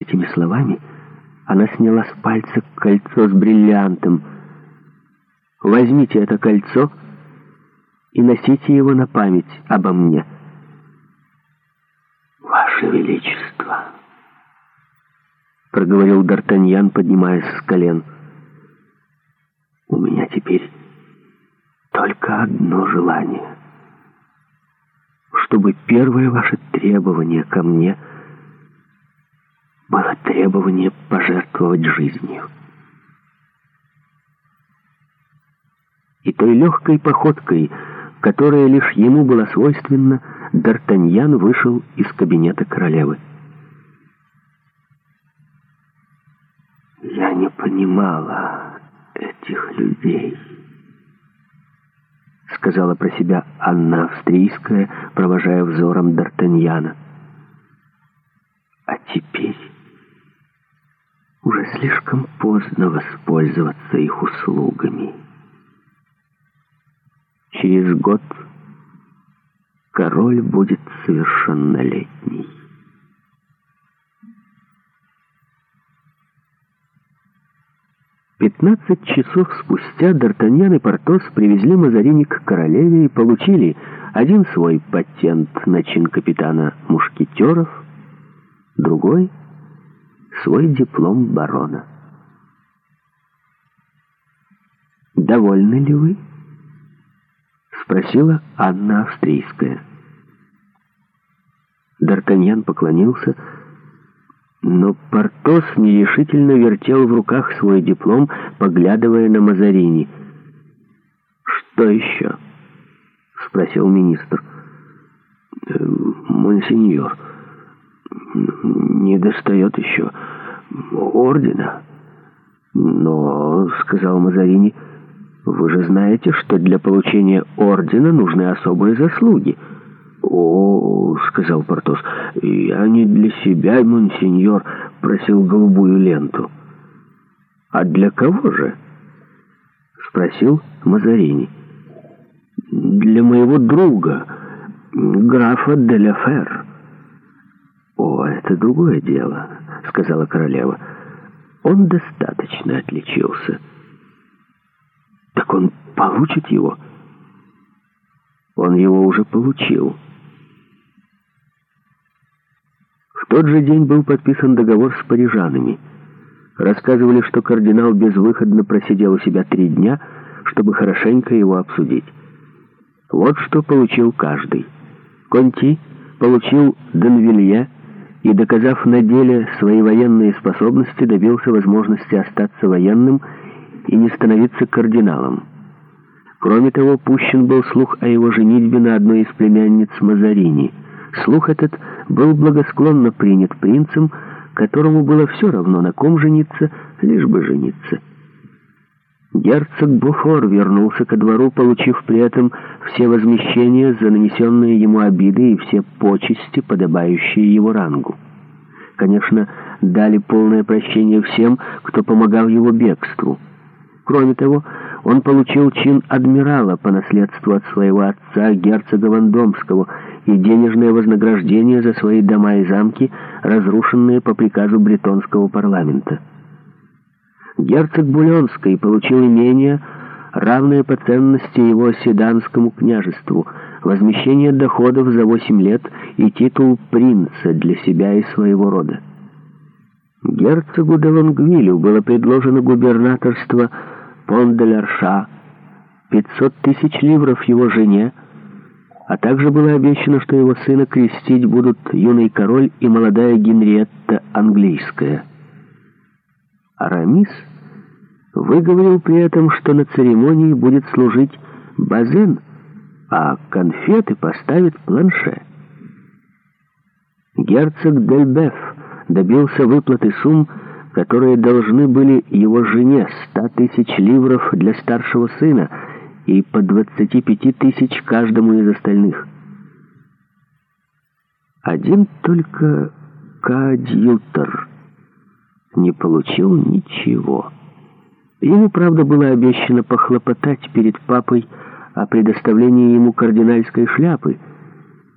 Этими словами она сняла с пальца кольцо с бриллиантом. «Возьмите это кольцо и носите его на память обо мне». «Ваше Величество!» — проговорил Д'Артаньян, поднимаясь с колен. «У меня теперь только одно желание, чтобы первое ваше требование ко мне — было требование пожертвовать жизнью. И той легкой походкой, которая лишь ему была свойственна, Д'Артаньян вышел из кабинета королевы. Я не понимала этих людей. Сказала про себя Анна Австрийская, провожая взором Д'Артаньяна. А теперь уже слишком поздно воспользоваться их услугами. Через год король будет совершеннолетний. Пятнадцать часов спустя Д'Артаньян и Портос привезли Мазарини к королеве и получили один свой патент на чин капитана мушкетеров, другой — свой диплом барона. «Довольны ли вы?» — спросила Анна Австрийская. Д'Артаньян поклонился, но Портос нерешительно вертел в руках свой диплом, поглядывая на Мазарини. «Что еще?» — спросил министр. «Э, «Монсеньор» не достает еще ордена. Но, — сказал Мазарини, — вы же знаете, что для получения ордена нужны особые заслуги. «О, — сказал Портос, — я не для себя, монсеньор, просил голубую ленту». «А для кого же?» — спросил Мазарини. «Для моего друга, графа де Деляфер». «О, это другое дело», — сказала королева. «Он достаточно отличился». «Так он получит его?» «Он его уже получил». В тот же день был подписан договор с парижанами. Рассказывали, что кардинал безвыходно просидел у себя три дня, чтобы хорошенько его обсудить. Вот что получил каждый. Конти получил Денвилье, и, доказав на деле свои военные способности, добился возможности остаться военным и не становиться кардиналом. Кроме того, пущен был слух о его женитьбе на одной из племянниц Мазарини. Слух этот был благосклонно принят принцем, которому было все равно, на ком жениться, лишь бы жениться. Герцог Буфор вернулся ко двору, получив при этом все возмещения за нанесенные ему обиды и все почести, подобающие его рангу. Конечно, дали полное прощение всем, кто помогал его бегству. Кроме того, он получил чин адмирала по наследству от своего отца, герцога Вандомского, и денежное вознаграждение за свои дома и замки, разрушенные по приказу бретонского парламента. Герцог Буленский получил имение, равное по ценности его седанскому княжеству, возмещение доходов за 8 лет и титул принца для себя и своего рода. Герцогу де Лонгвилю было предложено губернаторство Понделерша, 500 тысяч ливров его жене, а также было обещано, что его сына крестить будут юный король и молодая Генриетта Английская. Арамис выговорил при этом, что на церемонии будет служить базен, а конфеты поставит планше. Герцог Дельбеф добился выплаты сумм, которые должны были его жене 100 тысяч ливров для старшего сына и по 25 тысяч каждому из остальных. Один только коадьютор — не получил ничего. Ему, правда, было обещано похлопотать перед папой о предоставлении ему кардинальской шляпы,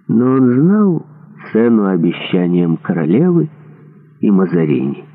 но он знал цену обещаниям королевы и Мазарини.